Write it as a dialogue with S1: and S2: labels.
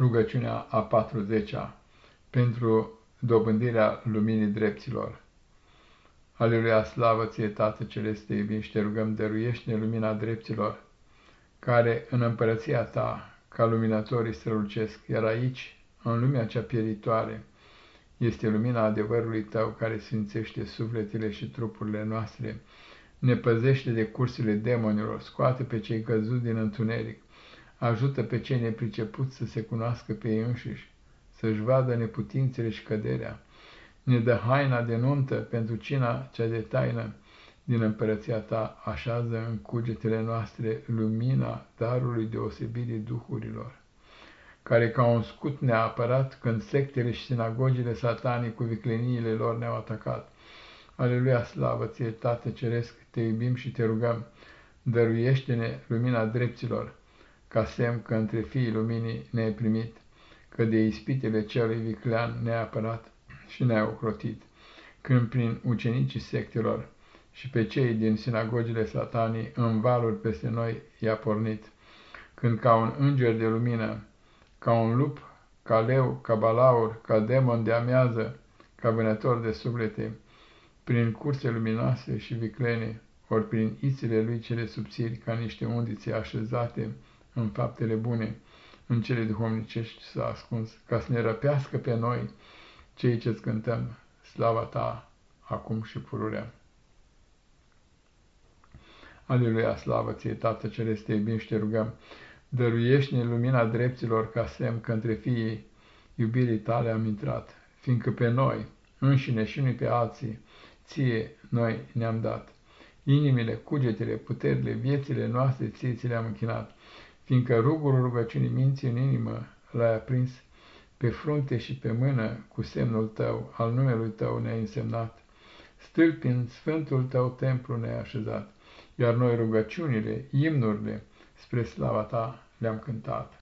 S1: Rugăciunea a 40-a pentru dobândirea luminii dreptilor. Aleluia, slavă ție, Tată Celeste, iubim și te rugăm, dăruiește-ne lumina dreptilor, care în împărăția ta, ca luminatorii strălucesc, iar aici, în lumea cea pieritoare, este lumina adevărului tău care sfințește sufletele și trupurile noastre, ne păzește de cursile demonilor, scoate pe cei căzuți din întuneric, ajută pe cei nepricepuți să se cunoască pe ei înșiși, să-și vadă neputințele și căderea, ne dă haina de nuntă pentru cina cea de taină, din împărăția ta așează în cugetele noastre lumina darului deosebirii duhurilor, care ca un scut ne-a apărat când sectele și sinagogile satanii cu vicleniile lor ne-au atacat. Aleluia, slavă ție, Tată Ceresc, te iubim și te rugăm, dăruiește-ne lumina dreptilor, ca semn că între fiii luminii ne-ai primit, că de ispitele celui viclean ne-ai apărat și ne-ai ocrotit, când prin ucenicii sectelor și pe cei din sinagogile satanii în valuri peste noi i-a pornit, când ca un înger de lumină, ca un lup, ca leu, ca balaur, ca demon de amiază, ca vânător de suflete, prin curse luminoase și viclene, ori prin ițele lui cele subțiri, ca niște undițe așezate în faptele bune, în cele duhovnicești s-a ascuns, ca să ne răpească pe noi, cei ce-ți cântăm slava ta, acum și pururea. Aleluia, slavă ție, Tată Celeste, iubim și te rugăm, dăruiește-ne lumina dreptilor ca semn că între fiii iubirii tale am intrat, fiindcă pe noi, înșine și nu pe alții, ție noi ne-am dat. Inimile, cugetele, puterile, viețile noastre ție ți le-am închinat, fiindcă rugul rugăciunii minții în inimă l-ai aprins, pe frunte și pe mână cu semnul tău, al numelui tău ne-ai însemnat, stâlpi în sfântul tău templu ne-ai așezat, iar noi rugăciunile, imnurile, spre slava ta le-am cântat.